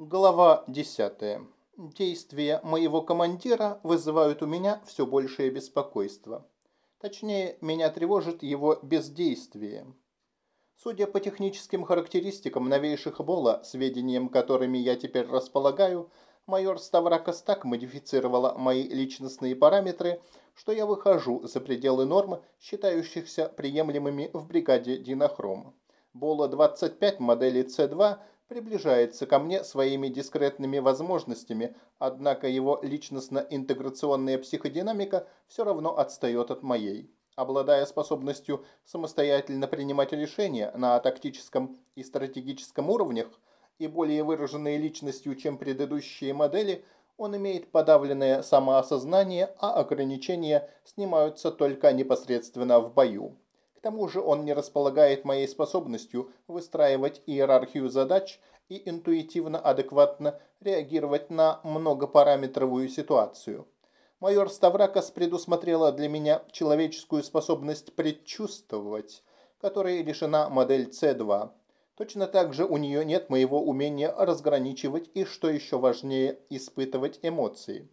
Глава 10. Действия моего командира вызывают у меня все большее беспокойство. Точнее, меня тревожит его бездействие. Судя по техническим характеристикам новейших Бола, сведениям которыми я теперь располагаю, майор Ставракос так модифицировала мои личностные параметры, что я выхожу за пределы норм, считающихся приемлемыми в бригаде Динохром. Бола-25 модели С2 приближается ко мне своими дискретными возможностями, однако его личностно-интеграционная психодинамика все равно отстает от моей. Обладая способностью самостоятельно принимать решения на тактическом и стратегическом уровнях и более выраженной личностью, чем предыдущие модели, он имеет подавленное самоосознание, а ограничения снимаются только непосредственно в бою. К тому же он не располагает моей способностью выстраивать иерархию задач и интуитивно адекватно реагировать на многопараметровую ситуацию. Майор Ставракос предусмотрела для меня человеческую способность предчувствовать, которой лишена модель С2. Точно так же у нее нет моего умения разграничивать и, что еще важнее, испытывать эмоции.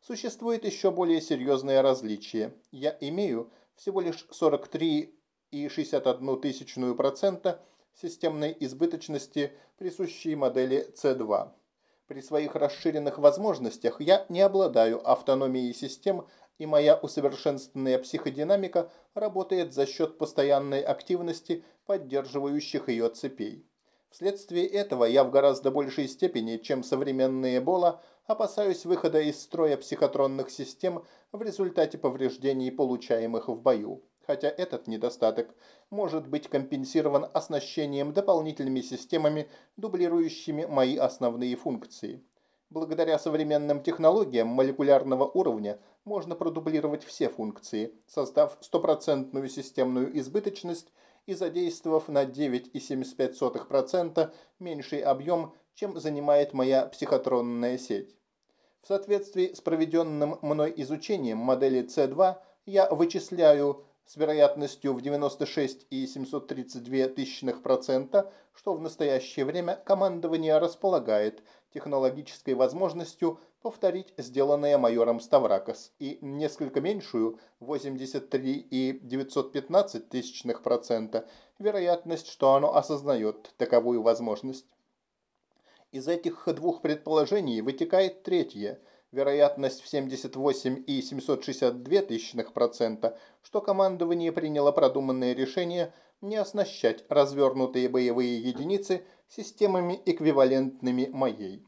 Существует еще более серьезное различие. Я имею всего лишь 43 и 61 тысячную процента системной избыточности, присущей модели C2. При своих расширенных возможностях я не обладаю автономией систем, и моя усовершенствованная психодинамика работает за счет постоянной активности поддерживающих ее цепей. Вследствие этого я в гораздо большей степени, чем современные Бола, опасаюсь выхода из строя психотронных систем в результате повреждений, получаемых в бою хотя этот недостаток может быть компенсирован оснащением дополнительными системами, дублирующими мои основные функции. Благодаря современным технологиям молекулярного уровня можно продублировать все функции, создав стопроцентную системную избыточность и задействовав на 9,75% меньший объем, чем занимает моя психотронная сеть. В соответствии с проведенным мной изучением модели C2 я вычисляю с вероятностью в 96,732%, что в настоящее время командование располагает технологической возможностью повторить сделанное майором Ставракос и несколько меньшую 83,915% вероятность, что оно осознает таковую возможность. Из этих двух предположений вытекает третье – вероятность в 78,762%, что командование приняло продуманное решение не оснащать развернутые боевые единицы системами эквивалентными моей.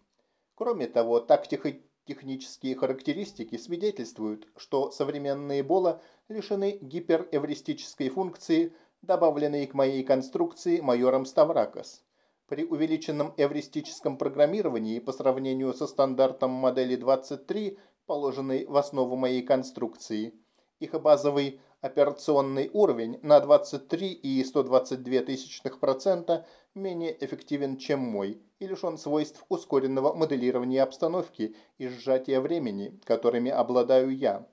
Кроме того, тактико-технические характеристики свидетельствуют, что современные Бола лишены гиперэвристической функции, добавленной к моей конструкции майором Ставракос. При увеличенном эвристическом программировании по сравнению со стандартом модели 23, положенной в основу моей конструкции, их базовый операционный уровень на 23,122% менее эффективен, чем мой, и лишен свойств ускоренного моделирования обстановки и сжатия времени, которыми обладаю я.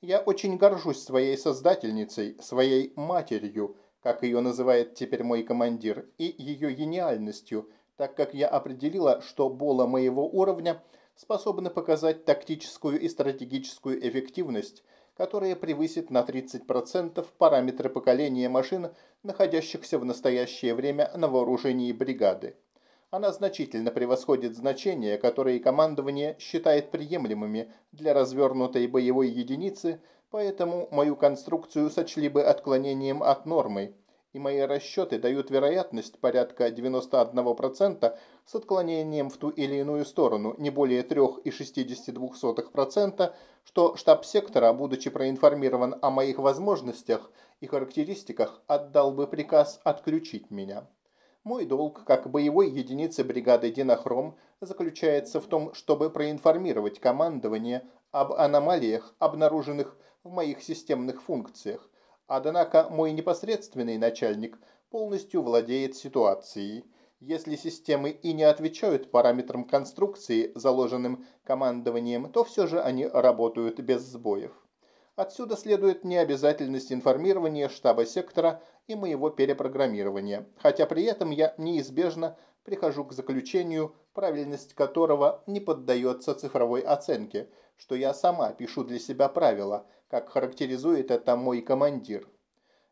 Я очень горжусь своей создательницей, своей матерью, как ее называет теперь мой командир, и ее гениальностью, так как я определила, что бола моего уровня способны показать тактическую и стратегическую эффективность, которая превысит на 30% параметры поколения машин, находящихся в настоящее время на вооружении бригады. Она значительно превосходит значения, которые командование считает приемлемыми для развернутой боевой единицы – Поэтому мою конструкцию сочли бы отклонением от нормы, и мои расчеты дают вероятность порядка 91% с отклонением в ту или иную сторону, не более 3,62%, что штаб сектора, будучи проинформирован о моих возможностях и характеристиках, отдал бы приказ отключить меня. Мой долг, как боевой единицы бригады «Динохром», заключается в том, чтобы проинформировать командование об аномалиях, обнаруженных в моих системных функциях. Однако мой непосредственный начальник полностью владеет ситуацией. Если системы и не отвечают параметрам конструкции, заложенным командованием, то все же они работают без сбоев. Отсюда следует необязательность информирования штаба сектора и моего перепрограммирования, хотя при этом я неизбежно прихожу к заключению, правильность которого не поддается цифровой оценке, что я сама пишу для себя правила, как характеризует это мой командир.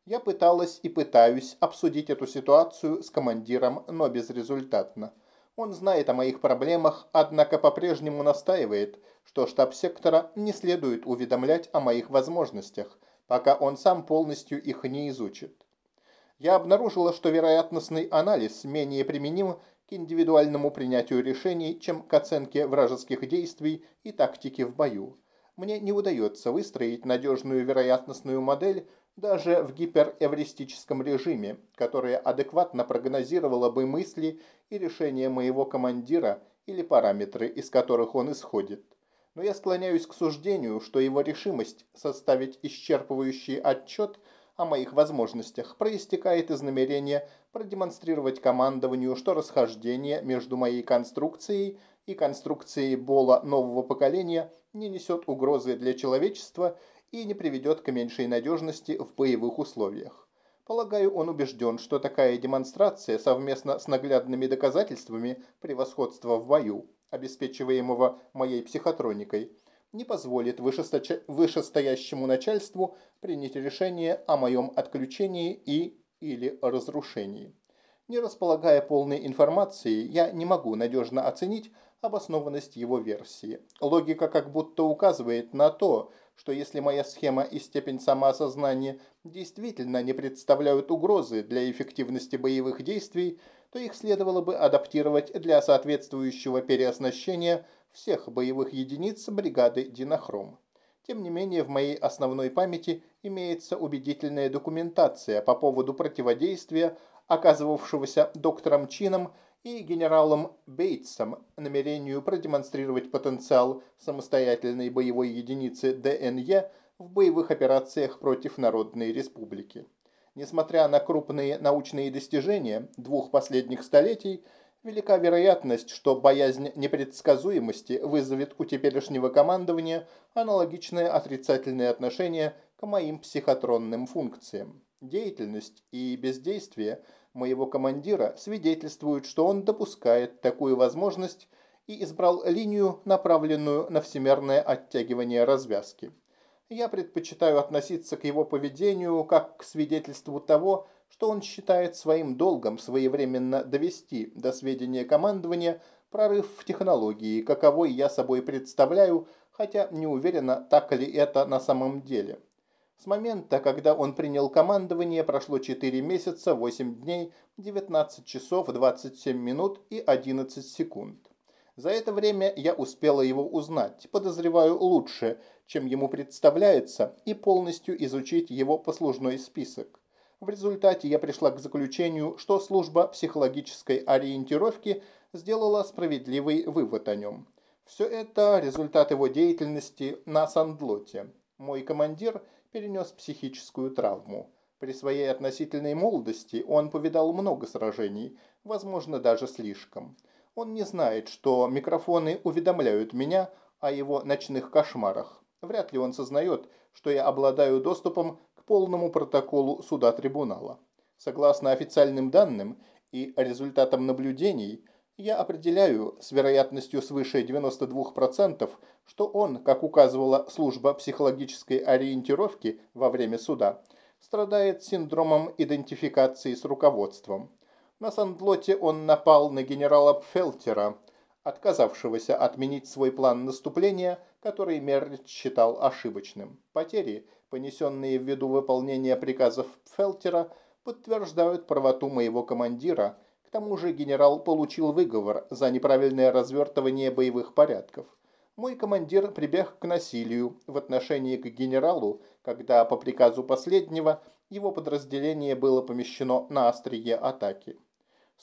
Я пыталась и пытаюсь обсудить эту ситуацию с командиром, но безрезультатно. Он знает о моих проблемах, однако по-прежнему настаивает, что штаб сектора не следует уведомлять о моих возможностях, пока он сам полностью их не изучит. Я обнаружила, что вероятностный анализ менее применим к индивидуальному принятию решений, чем к оценке вражеских действий и тактики в бою. Мне не удается выстроить надежную вероятностную модель, даже в гиперэвристическом режиме, которая адекватно прогнозировала бы мысли и решения моего командира или параметры, из которых он исходит. Но я склоняюсь к суждению, что его решимость составить исчерпывающий отчет о моих возможностях проистекает из намерения продемонстрировать командованию, что расхождение между моей конструкцией и конструкцией Бола нового поколения не несет угрозы для человечества и не приведет к меньшей надежности в боевых условиях. Полагаю, он убежден, что такая демонстрация совместно с наглядными доказательствами превосходства в бою, обеспечиваемого моей психотроникой, не позволит вышестоящему начальству принять решение о моем отключении и или разрушении. Не располагая полной информацией, я не могу надежно оценить обоснованность его версии. Логика как будто указывает на то, что если моя схема и степень самоосознания действительно не представляют угрозы для эффективности боевых действий, то их следовало бы адаптировать для соответствующего переоснащения всех боевых единиц бригады «Динохром». Тем не менее, в моей основной памяти имеется убедительная документация по поводу противодействия, оказывавшегося доктором Чином и генералом Бейтсом намерению продемонстрировать потенциал самостоятельной боевой единицы ДНЕ в боевых операциях против Народной Республики. Несмотря на крупные научные достижения двух последних столетий, велика вероятность, что боязнь непредсказуемости вызовет у теперешнего командования аналогичное отрицательное отношение к моим психотронным функциям. Деятельность и бездействие – моего командира свидетельствуют, что он допускает такую возможность и избрал линию, направленную на всемирное оттягивание развязки. Я предпочитаю относиться к его поведению как к свидетельству того, что он считает своим долгом своевременно довести до сведения командования прорыв в технологии, каковой я собой представляю, хотя не уверена, так ли это на самом деле. С момента, когда он принял командование, прошло 4 месяца, 8 дней, 19 часов, 27 минут и 11 секунд. За это время я успела его узнать, подозреваю лучше, чем ему представляется, и полностью изучить его послужной список. В результате я пришла к заключению, что служба психологической ориентировки сделала справедливый вывод о нем. Все это результат его деятельности на Сандлоте. Мой командир – перенес психическую травму. При своей относительной молодости он повидал много сражений, возможно, даже слишком. Он не знает, что микрофоны уведомляют меня о его ночных кошмарах. Вряд ли он сознает, что я обладаю доступом к полному протоколу суда-трибунала. Согласно официальным данным и результатам наблюдений, я определяю с вероятностью свыше 92%, что он, как указывала служба психологической ориентировки во время суда, страдает синдромом идентификации с руководством. На Сандлоте он напал на генерала Пфелтера, отказавшегося отменить свой план наступления, который Меррит считал ошибочным. Потери, понесенные ввиду выполнения приказов Пфелтера, подтверждают правоту моего командира – к тому же генерал получил выговор за неправильное развертывание боевых порядков. Мой командир прибег к насилию в отношении к генералу, когда по приказу последнего его подразделение было помещено на острие атаки.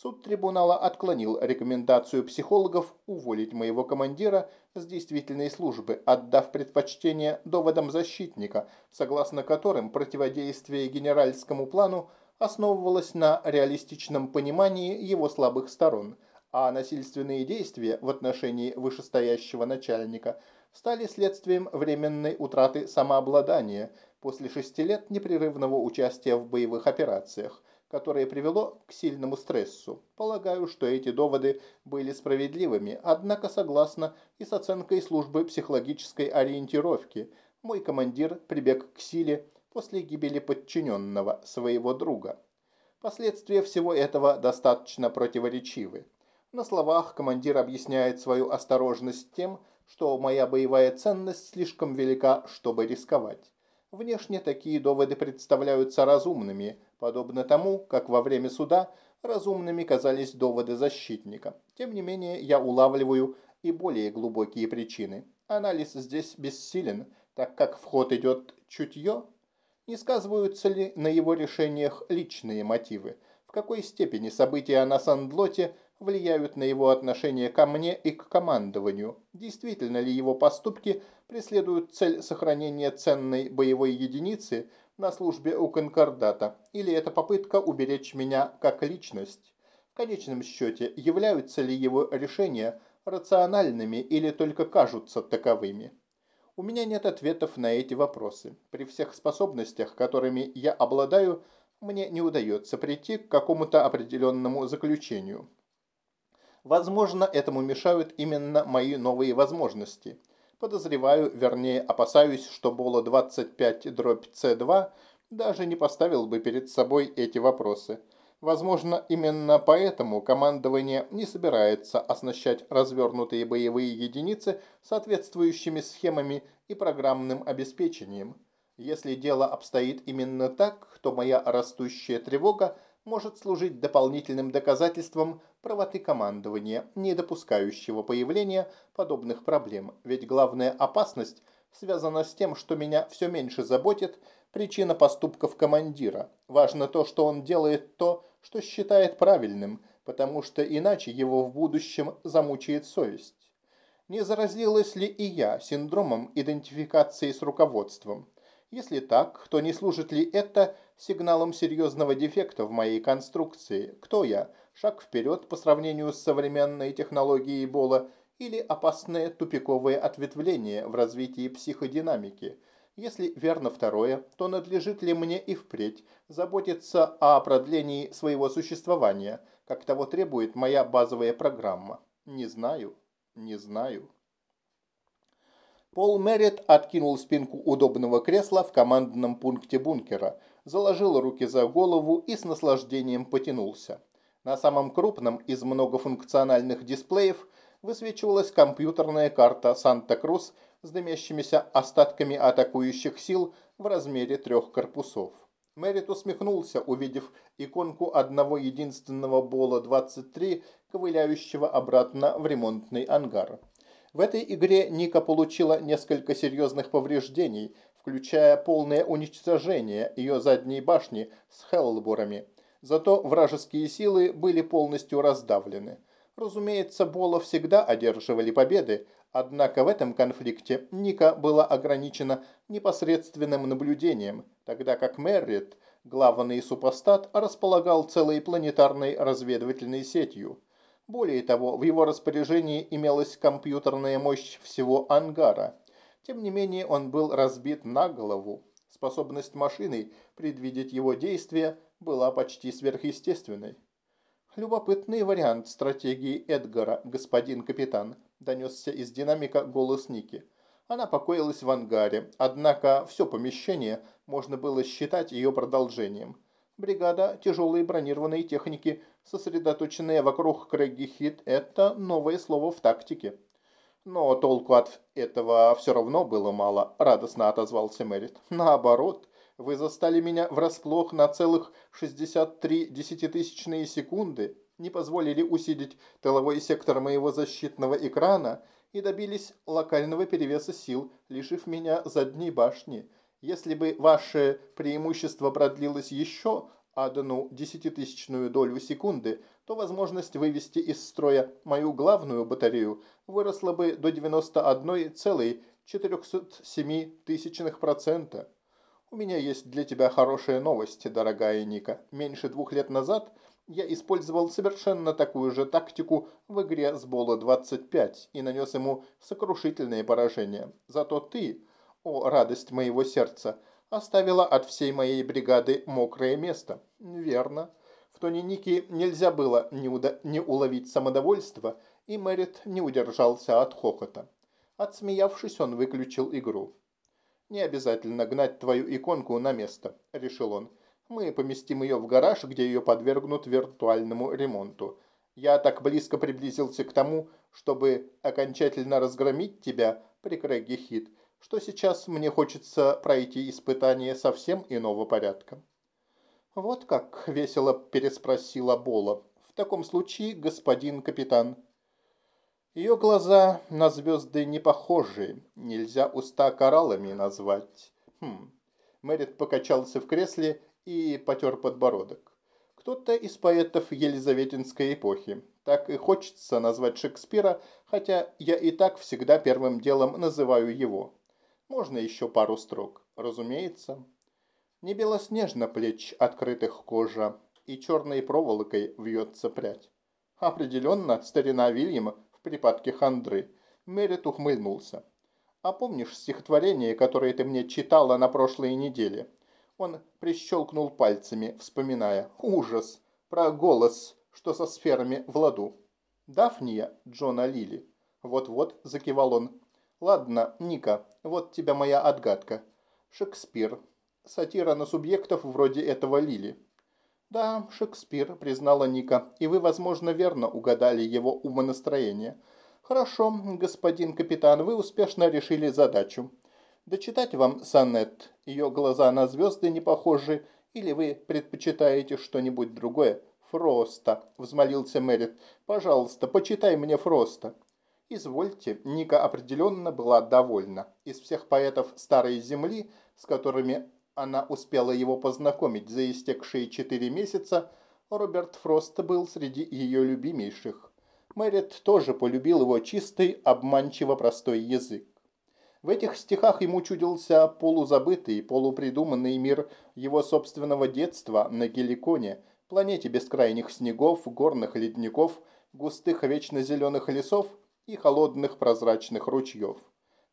Суд трибунала отклонил рекомендацию психологов уволить моего командира с действительной службы, отдав предпочтение доводам защитника, согласно которым противодействие генеральскому плану основывалась на реалистичном понимании его слабых сторон, а насильственные действия в отношении вышестоящего начальника стали следствием временной утраты самообладания после шести лет непрерывного участия в боевых операциях, которое привело к сильному стрессу. Полагаю, что эти доводы были справедливыми, однако согласно и с оценкой службы психологической ориентировки, мой командир прибег к силе после гибели подчиненного своего друга. Последствия всего этого достаточно противоречивы. На словах командир объясняет свою осторожность тем, что моя боевая ценность слишком велика, чтобы рисковать. Внешне такие доводы представляются разумными, подобно тому, как во время суда разумными казались доводы защитника. Тем не менее, я улавливаю и более глубокие причины. Анализ здесь бессилен, так как в ход идет чутье. Не сказываются ли на его решениях личные мотивы? В какой степени события на Сандлоте влияют на его отношение ко мне и к командованию? Действительно ли его поступки преследуют цель сохранения ценной боевой единицы на службе у Конкордата? Или это попытка уберечь меня как личность? В конечном счете, являются ли его решения рациональными или только кажутся таковыми? У меня нет ответов на эти вопросы. При всех способностях, которыми я обладаю, мне не удается прийти к какому-то определенному заключению. Возможно, этому мешают именно мои новые возможности. Подозреваю, вернее опасаюсь, что Бола 25 дробь С2 даже не поставил бы перед собой эти вопросы. Возможно, именно поэтому командование не собирается оснащать развернутые боевые единицы соответствующими схемами и программным обеспечением. Если дело обстоит именно так, то моя растущая тревога может служить дополнительным доказательством правоты командования, не допускающего появления подобных проблем. Ведь главная опасность связана с тем, что меня все меньше заботит причина поступков командира. Важно то, что он делает то, что считает правильным, потому что иначе его в будущем замучает совесть. Не заразилась ли и я синдромом идентификации с руководством? Если так, то не служит ли это сигналом серьезного дефекта в моей конструкции? Кто я? Шаг вперед по сравнению с современной технологией Бола или опасное тупиковое ответвление в развитии психодинамики? Если верно второе, то надлежит ли мне и впредь заботиться о продлении своего существования, как того требует моя базовая программа? Не знаю, не знаю. Пол Меррит откинул спинку удобного кресла в командном пункте бункера, заложил руки за голову и с наслаждением потянулся. На самом крупном из многофункциональных дисплеев высвечивалась компьютерная карта Санта-Крус с дымящимися остатками атакующих сил в размере трех корпусов. Мэрит усмехнулся, увидев иконку одного единственного Бола-23, ковыляющего обратно в ремонтный ангар. В этой игре Ника получила несколько серьезных повреждений, включая полное уничтожение ее задней башни с хеллбурами. Зато вражеские силы были полностью раздавлены. Разумеется, Бола всегда одерживали победы, однако в этом конфликте Ника была ограничена непосредственным наблюдением, тогда как Меррит, главный супостат, располагал целой планетарной разведывательной сетью. Более того, в его распоряжении имелась компьютерная мощь всего ангара. Тем не менее, он был разбит на голову. Способность машины предвидеть его действия была почти сверхъестественной. «Любопытный вариант стратегии Эдгара, господин капитан», – донесся из динамика голос Ники. Она покоилась в ангаре, однако все помещение можно было считать ее продолжением – Бригада тяжелой бронированной техники, сосредоточенная вокруг Крэгги Хит, это новое слово в тактике. Но толку от этого все равно было мало, радостно отозвался Мэрит. Наоборот, вы застали меня врасплох на целых 63 десятитысячные секунды, не позволили усилить тыловой сектор моего защитного экрана и добились локального перевеса сил, лишив меня задней башни. Если бы ваше преимущество продлилось еще одну десятитысячную долю секунды, то возможность вывести из строя мою главную батарею выросла бы до 91,407%. У меня есть для тебя хорошая новость, дорогая Ника. Меньше двух лет назад я использовал совершенно такую же тактику в игре с Бола 25 и нанес ему сокрушительное поражение. Зато ты о, радость моего сердца, оставила от всей моей бригады мокрое место. Верно. В тоне Ники нельзя было не, уда- не уловить самодовольство, и Мэрит не удержался от хохота. Отсмеявшись, он выключил игру. «Не обязательно гнать твою иконку на место», – решил он. «Мы поместим ее в гараж, где ее подвергнут виртуальному ремонту. Я так близко приблизился к тому, чтобы окончательно разгромить тебя при Крэге Хит, что сейчас мне хочется пройти испытание совсем иного порядка». «Вот как?» – весело переспросила Бола. «В таком случае, господин капитан». Ее глаза на звезды не похожи, нельзя уста кораллами назвать. Хм. Мэрит покачался в кресле и потер подбородок. Кто-то из поэтов Елизаветинской эпохи. Так и хочется назвать Шекспира, хотя я и так всегда первым делом называю его. Можно еще пару строк, разумеется. Не белоснежно плеч открытых кожа, и черной проволокой вьется прядь. Определенно, старина Вильяма в припадке хандры. Мерит ухмыльнулся. «А помнишь стихотворение, которое ты мне читала на прошлой неделе?» Он прищелкнул пальцами, вспоминая. «Ужас! Про голос, что со сферами в ладу». «Дафния Джона Лили». «Вот-вот», — закивал он. «Ладно, Ника, вот тебя моя отгадка. Шекспир. Сатира на субъектов вроде этого Лили». «Да, Шекспир», — признала Ника, — «и вы, возможно, верно угадали его умонастроение». «Хорошо, господин капитан, вы успешно решили задачу. Дочитать вам сонет, ее глаза на звезды не похожи, или вы предпочитаете что-нибудь другое?» «Фроста», — взмолился Мэрит. «Пожалуйста, почитай мне Фроста». «Извольте», Ника определенно была довольна. Из всех поэтов Старой Земли, с которыми она успела его познакомить за истекшие четыре месяца, Роберт Фрост был среди ее любимейших. Мэрит тоже полюбил его чистый, обманчиво простой язык. В этих стихах ему чудился полузабытый, полупридуманный мир его собственного детства на Геликоне, планете бескрайних снегов, горных ледников, густых вечно зеленых лесов и холодных прозрачных ручьев.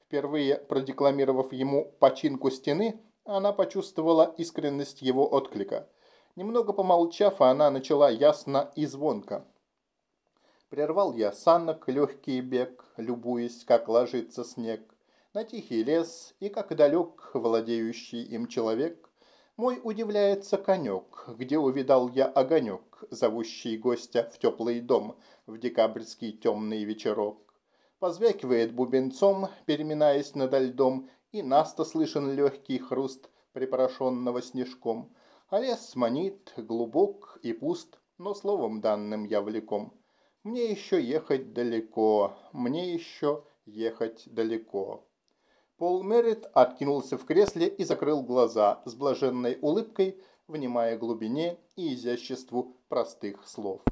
Впервые продекламировав ему починку стены, она почувствовала искренность его отклика. Немного помолчав, она начала ясно и звонко. Прервал я санок легкий бег, любуясь, как ложится снег, на тихий лес и как далек владеющий им человек. Мой удивляется конек, где увидал я огонек, зовущий гостя в теплый дом в декабрьский темный вечерок. Позвякивает бубенцом, переминаясь надо льдом, и наста слышен легкий хруст припорошенного снежком. А лес манит, глубок и пуст, но словом данным я влеком. Мне еще ехать далеко, мне еще ехать далеко. Пол Меррит откинулся в кресле и закрыл глаза с блаженной улыбкой, внимая глубине и изяществу простых слов.